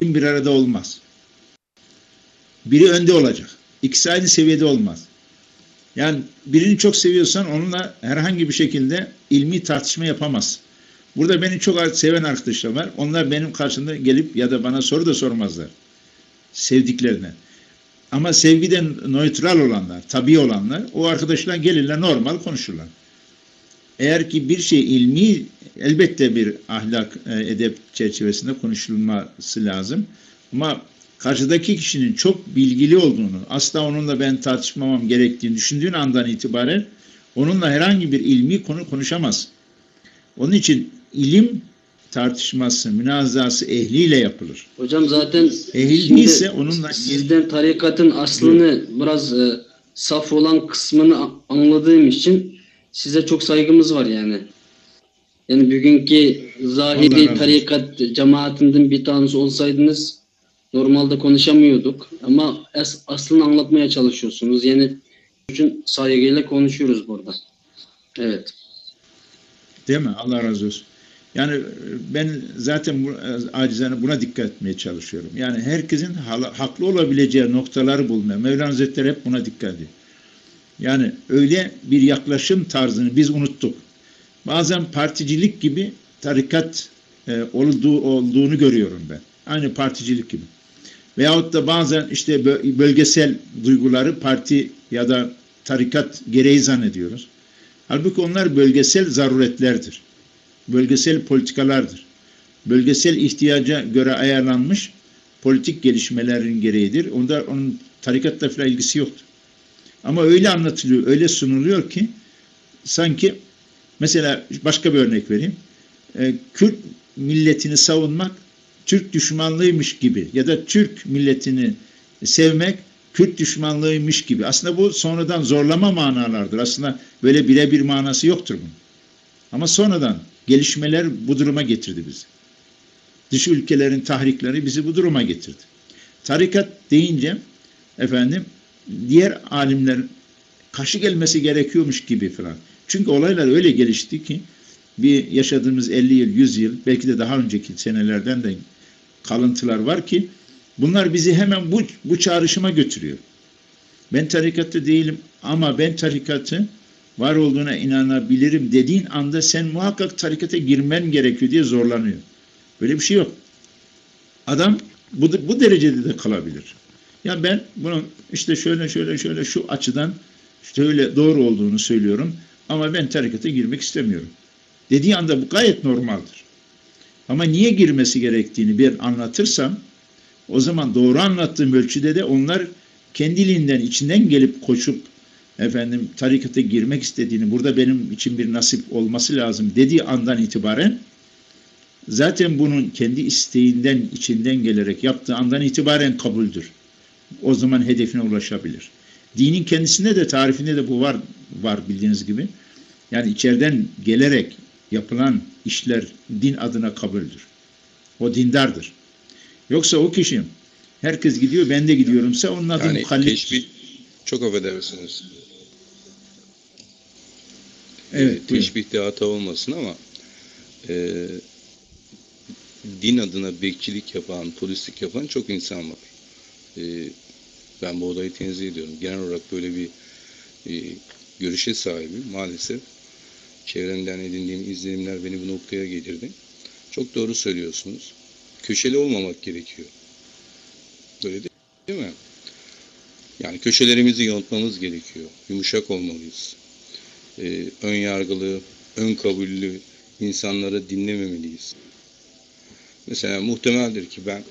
bir arada olmaz. Biri önde olacak. İkisi aynı seviyede olmaz. Yani birini çok seviyorsan onunla herhangi bir şekilde ilmi tartışma yapamaz. Burada beni çok seven arkadaşlar var. Onlar benim karşımda gelip ya da bana soru da sormazlar. Sevdiklerine. Ama sevgiden nötral olanlar, tabi olanlar o arkadaşlar gelirler normal konuşurlar. Eğer ki bir şey ilmi elbette bir ahlak e, edep çerçevesinde konuşulması lazım. Ama karşıdaki kişinin çok bilgili olduğunu, asla onunla ben tartışmamam gerektiğini düşündüğün andan itibaren onunla herhangi bir ilmi konu konuşamaz. Onun için ilim tartışması, münazası ehliyle yapılır. Hocam zaten Ehil değilse onunla sizden tarikatın aslını biraz e, saf olan kısmını anladığım için size çok saygımız var yani. Yani bugünkü zahiri tarikat cemaatinden bir tanesi olsaydınız normalde konuşamıyorduk ama as aslını anlatmaya çalışıyorsunuz. Yani için saygıyla konuşuyoruz burada. Evet. Değil mi? Allah razı olsun. Yani ben zaten bu, acizane buna dikkat etmeye çalışıyorum. Yani herkesin haklı olabileceği noktaları bulmaya. Mevlana Hazretleri hep buna dikkat ediyor. Yani öyle bir yaklaşım tarzını biz unuttuk. Bazen particilik gibi tarikat e, olduğu, olduğunu görüyorum ben. Aynı particilik gibi. Veyahut da bazen işte bölgesel duyguları parti ya da tarikat gereği zannediyoruz. Halbuki onlar bölgesel zaruretlerdir. Bölgesel politikalardır. Bölgesel ihtiyaca göre ayarlanmış politik gelişmelerin gereğidir. Onda onun tarikatla falan ilgisi yoktur. Ama öyle anlatılıyor, öyle sunuluyor ki sanki mesela başka bir örnek vereyim. E, Kürt milletini savunmak Türk düşmanlığıymış gibi ya da Türk milletini sevmek Kürt düşmanlığıymış gibi. Aslında bu sonradan zorlama manalardır. Aslında böyle birebir manası yoktur bunun. Ama sonradan gelişmeler bu duruma getirdi bizi. Dış ülkelerin tahrikleri bizi bu duruma getirdi. Tarikat deyince efendim diğer alimler karşı gelmesi gerekiyormuş gibi falan. Çünkü olaylar öyle gelişti ki bir yaşadığımız 50 yıl, 100 yıl belki de daha önceki senelerden de kalıntılar var ki bunlar bizi hemen bu, bu çağrışıma götürüyor. Ben tarikatta değilim ama ben tarikatı var olduğuna inanabilirim dediğin anda sen muhakkak tarikata girmen gerekiyor diye zorlanıyor. Böyle bir şey yok. Adam bu, bu derecede de kalabilir. Ya ben bunun işte şöyle şöyle şöyle şu açıdan şöyle doğru olduğunu söylüyorum ama ben tarikata girmek istemiyorum. Dediği anda bu gayet normaldir. Ama niye girmesi gerektiğini bir anlatırsam o zaman doğru anlattığım ölçüde de onlar kendiliğinden içinden gelip koşup efendim tarikata girmek istediğini burada benim için bir nasip olması lazım dediği andan itibaren zaten bunun kendi isteğinden içinden gelerek yaptığı andan itibaren kabuldür. O zaman hedefine ulaşabilir. Dinin kendisinde de tarifinde de bu var var bildiğiniz gibi. Yani içeriden gelerek yapılan işler din adına kabuldür. O dindardır. Yoksa o kişi herkes gidiyor ben de gidiyorumsa onun adı yani muhalif. Teşbih, çok affedersiniz. Evet, e, teşbihte hata olmasın ama e, din adına bekçilik yapan, polislik yapan çok insan var. E, ben bu olayı tenzih ediyorum. Genel olarak böyle bir e, görüşe sahibim maalesef. Çevremden edindiğim izlenimler beni bu noktaya getirdi. Çok doğru söylüyorsunuz. Köşeli olmamak gerekiyor. Böyle değil mi? Yani köşelerimizi yontmamız gerekiyor. Yumuşak olmalıyız. Ee, ön yargılı, ön kabullü insanları dinlememeliyiz. Mesela muhtemeldir ki ben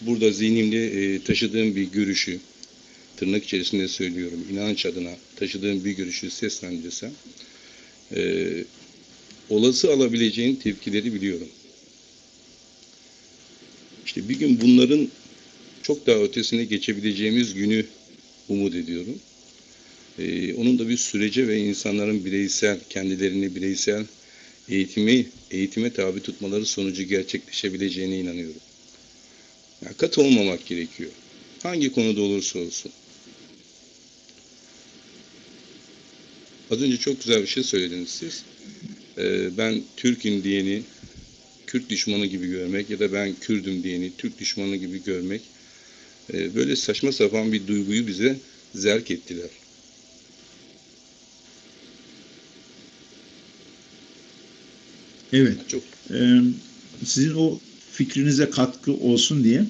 burada zihnimde e, taşıdığım bir görüşü, tırnak içerisinde söylüyorum, inanç adına taşıdığım bir görüşü seslendirsem, e, olası alabileceğin tepkileri biliyorum. İşte bir gün bunların çok daha ötesine geçebileceğimiz günü umut ediyorum. Ee, onun da bir sürece ve insanların bireysel, kendilerini bireysel eğitimi, eğitime tabi tutmaları sonucu gerçekleşebileceğine inanıyorum. Yani kat olmamak gerekiyor. Hangi konuda olursa olsun. Az önce çok güzel bir şey söylediniz siz. Ee, ben Türk'üm diyeni Kürt düşmanı gibi görmek ya da ben Kürdüm diyeni Türk düşmanı gibi görmek e, böyle saçma sapan bir duyguyu bize zerk ettiler. Evet. Çok Ee, sizin o fikrinize katkı olsun diye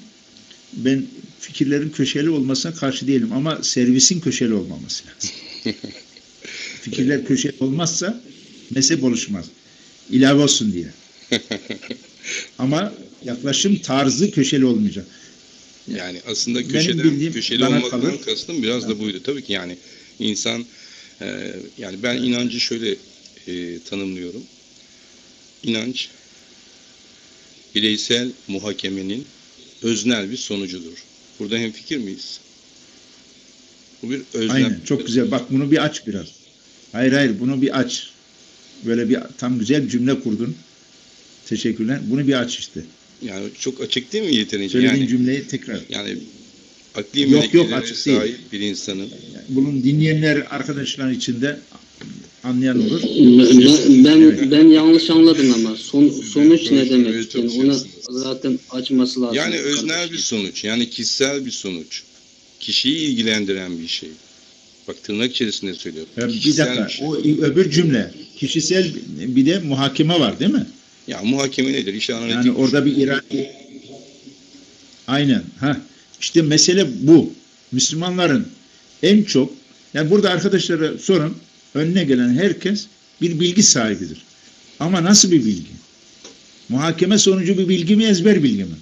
ben fikirlerin köşeli olmasına karşı değilim ama servisin köşeli olmaması lazım. Fikirler köşeli olmazsa mezhep oluşmaz. İlave olsun diye. Ama yaklaşım tarzı köşeli olmayacak. Yani aslında köşeden, bildiğim köşeli olmaktan kalır. kastım biraz da buydu. Tabii ki yani insan e, yani ben inancı şöyle e, tanımlıyorum. İnanç bireysel muhakemenin öznel bir sonucudur. Burada hem fikir miyiz? Bu bir öznel. Aynen. Çok güzel. Bak bunu bir aç biraz. Hayır hayır bunu bir aç. Böyle bir tam güzel bir cümle kurdun. Teşekkürler. Bunu bir aç işte. Yani çok açık değil mi yeterince? Söylediğin Yani, cümleyi tekrar. yani akli Yok, yok, açık değil. sahip bir insanın Yani bunun dinleyenler arkadaşlar içinde anlayan olur. Ben ben, Evet. ben yanlış anladım ama son, sonuç ne demek? Yani ona zaten açması lazım. Yani öznel kardeşim. bir sonuç, yani kişisel bir sonuç. Kişiyi ilgilendiren bir şey. Bak tırnak içerisinde söylüyorum. Ya bir Kişisel dakika. bir şey. O öbür cümle. Kişisel bir de muhakeme var değil mi? Ya muhakeme nedir? İşte analitik. Yani orada bir irade. Aynen. Ha. İşte mesele bu. Müslümanların en çok yani burada arkadaşlara sorun. Önüne gelen herkes bir bilgi sahibidir. Ama nasıl bir bilgi? Muhakeme sonucu bir bilgi mi, ezber bilgi mi?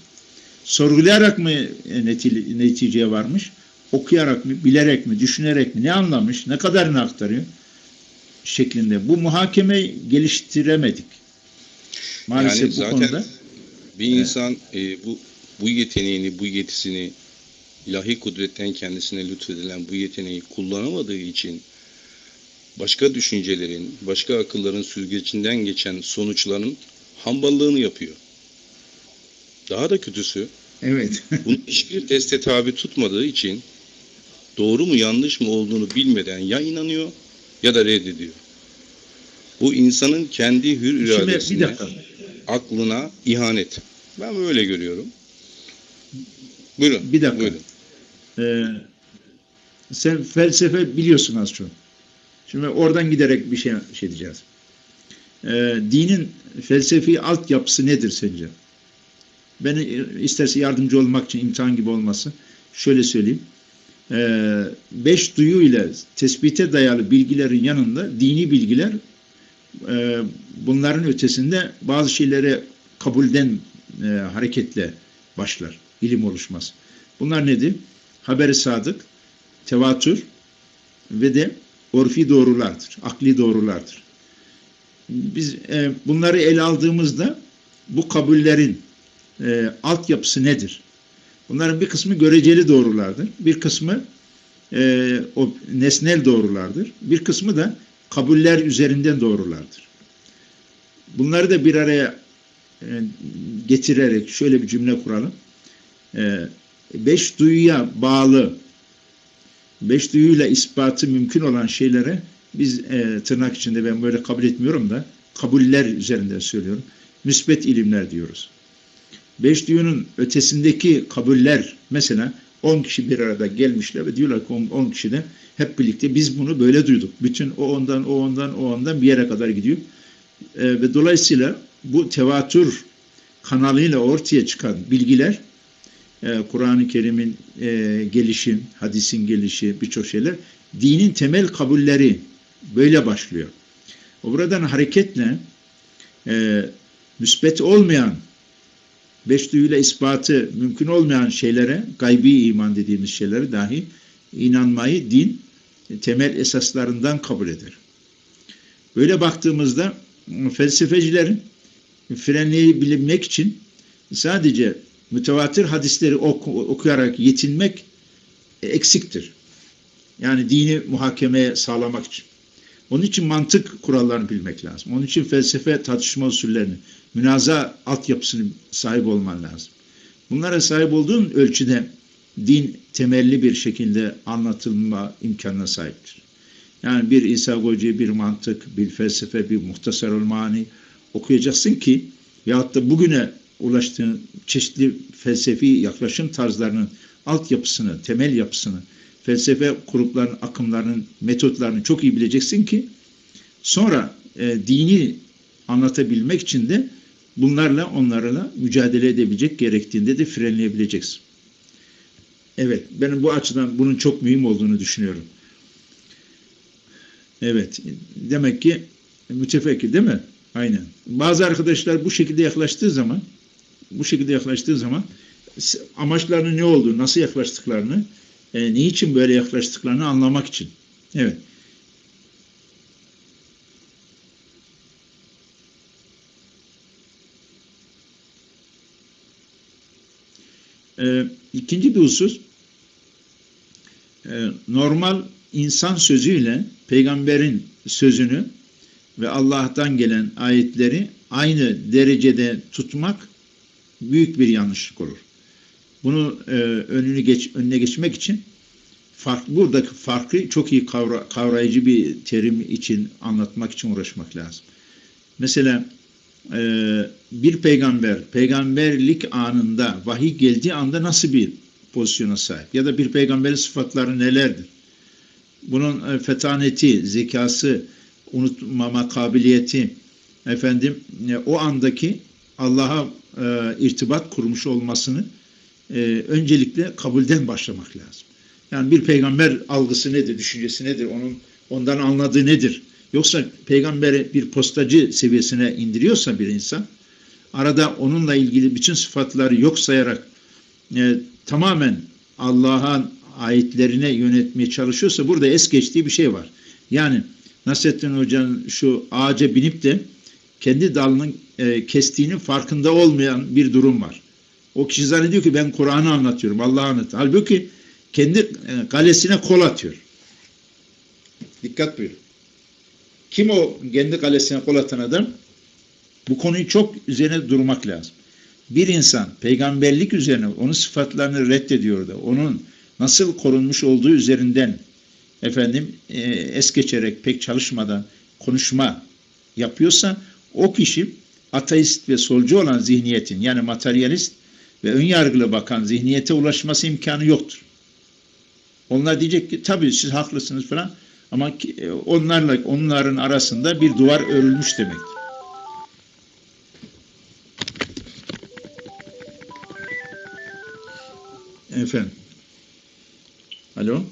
Sorgulayarak mı e, neti- neticeye varmış? Okuyarak mı, bilerek mi, düşünerek mi? Ne anlamış, ne kadarını aktarıyor? Şeklinde. Bu muhakemeyi geliştiremedik. Maalesef Yani bu zaten konuda. bir insan e, bu bu yeteneğini, bu yetisini ilahi kudretten kendisine lütfedilen bu yeteneği kullanamadığı için başka düşüncelerin, başka akılların süzgecinden geçen sonuçların hamballığını yapıyor. Daha da kötüsü Evet. Bunun hiçbir teste tabi tutmadığı için doğru mu yanlış mı olduğunu bilmeden ya inanıyor ya da reddediyor. Bu insanın kendi hür iradesine, aklına ihanet. Ben böyle görüyorum. Buyurun. Bir dakika. Buyurun. Ee, sen felsefe biliyorsun az çok. Şimdi oradan giderek bir şey, şey diyeceğiz. Ee, dinin felsefi altyapısı nedir sence? Ben isterse yardımcı olmak için imtihan gibi olması şöyle söyleyeyim. Ee, beş duyu ile tespite dayalı bilgilerin yanında dini bilgiler e, bunların ötesinde bazı şeylere kabulden e, hareketle başlar. ilim oluşmaz. Bunlar nedir? Haberi sadık, tevatür ve de orfi doğrulardır. Akli doğrulardır. Biz e, bunları ele aldığımızda bu kabullerin e, altyapısı nedir? Bunların bir kısmı göreceli doğrulardır. Bir kısmı e, o nesnel doğrulardır. Bir kısmı da kabuller üzerinden doğrulardır. Bunları da bir araya e, getirerek şöyle bir cümle kuralım. E, beş duyuya bağlı, beş duyuyla ispatı mümkün olan şeylere biz e, tırnak içinde ben böyle kabul etmiyorum da kabuller üzerinden söylüyorum. Müsbet ilimler diyoruz. Beş duyunun ötesindeki kabuller mesela 10 kişi bir arada gelmişler ve diyorlar ki 10 kişi de hep birlikte biz bunu böyle duyduk. Bütün o ondan, o ondan, o ondan bir yere kadar gidiyor. E, ve dolayısıyla bu tevatür kanalıyla ortaya çıkan bilgiler Kur'an-ı Kerim'in e, gelişi, hadisin gelişi, birçok şeyler dinin temel kabulleri böyle başlıyor. O buradan hareketle e, müsbet olmayan beş duyuyla ispatı mümkün olmayan şeylere, gaybi iman dediğimiz şeylere dahi inanmayı din temel esaslarından kabul eder. Böyle baktığımızda felsefecilerin frenleyebilmek için sadece mütevatir hadisleri oku, okuyarak yetinmek eksiktir. Yani dini muhakemeye sağlamak için. Onun için mantık kurallarını bilmek lazım. Onun için felsefe tartışma usullerini, münaza altyapısını sahip olman lazım. Bunlara sahip olduğun ölçüde din temelli bir şekilde anlatılma imkanına sahiptir. Yani bir İsa Goci, bir mantık, bir felsefe, bir muhtasarul mani okuyacaksın ki veyahut da bugüne ulaştığın çeşitli felsefi yaklaşım tarzlarının altyapısını, temel yapısını, felsefe gruplarının, akımlarının, metotlarını çok iyi bileceksin ki sonra e, dini anlatabilmek için de bunlarla onlarla mücadele edebilecek gerektiğinde de frenleyebileceksin. Evet, benim bu açıdan bunun çok mühim olduğunu düşünüyorum. Evet, demek ki mütefekkir değil mi? Aynen. Bazı arkadaşlar bu şekilde yaklaştığı zaman bu şekilde yaklaştığı zaman amaçlarının ne olduğunu, nasıl yaklaştıklarını, e, niçin böyle yaklaştıklarını anlamak için. Evet. E, ikinci bir husus, e, normal insan sözüyle peygamberin sözünü ve Allah'tan gelen ayetleri aynı derecede tutmak büyük bir yanlışlık olur. Bunu e, önünü geç, önüne geçmek için fark, buradaki farkı çok iyi kavra, kavrayıcı bir terim için anlatmak için uğraşmak lazım. Mesela e, bir peygamber peygamberlik anında vahiy geldiği anda nasıl bir pozisyona sahip ya da bir peygamberin sıfatları nelerdir? Bunun e, fetaneti, zekası, unutmama kabiliyeti, efendim e, o andaki Allah'a e, irtibat kurmuş olmasını e, öncelikle kabulden başlamak lazım. Yani bir peygamber algısı nedir, düşüncesi nedir, onun ondan anladığı nedir? Yoksa peygamberi bir postacı seviyesine indiriyorsa bir insan, arada onunla ilgili bütün sıfatları yok sayarak e, tamamen Allah'ın ayetlerine yönetmeye çalışıyorsa burada es geçtiği bir şey var. Yani Nasrettin Hoca'nın şu ağaca binip de kendi dalının e, kestiğinin farkında olmayan bir durum var. O kişi zannediyor ki ben Kur'an'ı anlatıyorum, Allah'ı anlatıyorum. Halbuki kendi e, kalesine kol atıyor. Dikkat buyurun. Kim o kendi kalesine kol atan adam? Bu konuyu çok üzerine durmak lazım. Bir insan peygamberlik üzerine onun sıfatlarını reddediyor da onun nasıl korunmuş olduğu üzerinden efendim e, es geçerek pek çalışmadan konuşma yapıyorsa o kişi ateist ve solcu olan zihniyetin yani materyalist ve ön yargılı bakan zihniyete ulaşması imkanı yoktur. Onlar diyecek ki tabii siz haklısınız falan ama e, onlarla onların arasında bir duvar örülmüş demektir. Efendim. Alo.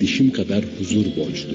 dişim kadar huzur borçlu.